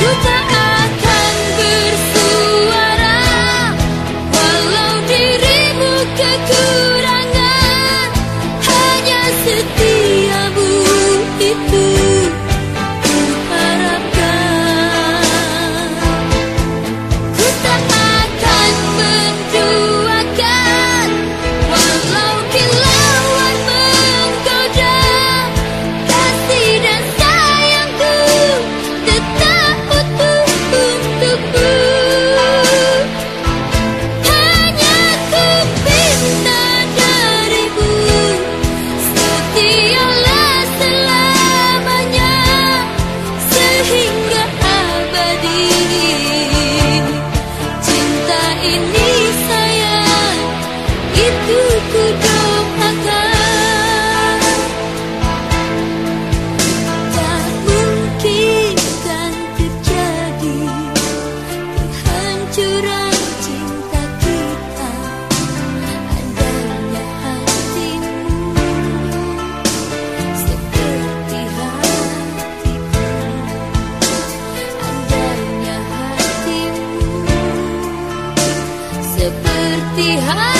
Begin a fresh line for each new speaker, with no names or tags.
You seperti hati